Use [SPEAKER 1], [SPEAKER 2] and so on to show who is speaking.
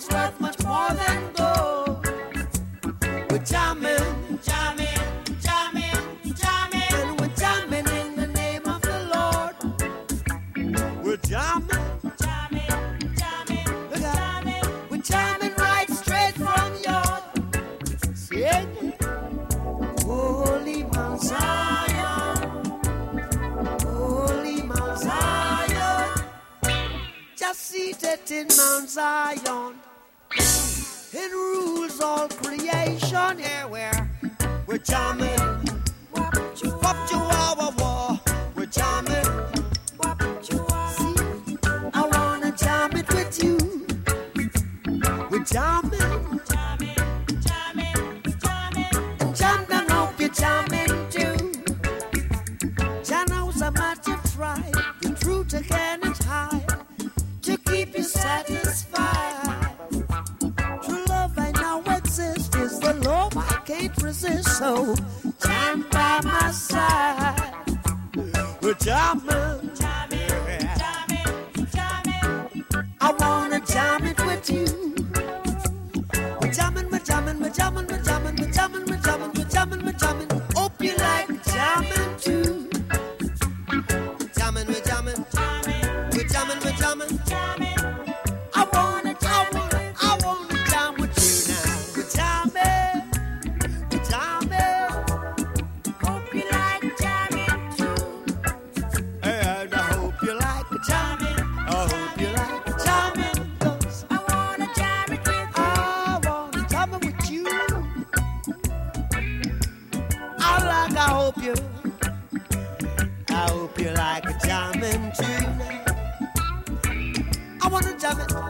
[SPEAKER 1] is worth much more than gold. set in Mount Zion. It rules all creation. Here we're, we're jamming. Wap you wah wah We're jamming. See, I wanna jam it with you. We're jamming. satisfied. True love I now exist is the love I can't resist. So time by my side. Time, time, time, I wanna time it with you. We jammin', we jammin', we jammin', we jammin', we jammin', we jammin', we jammin', we jammin'. child, I hope you, I hope you like a jamming tune. I wanna jam it.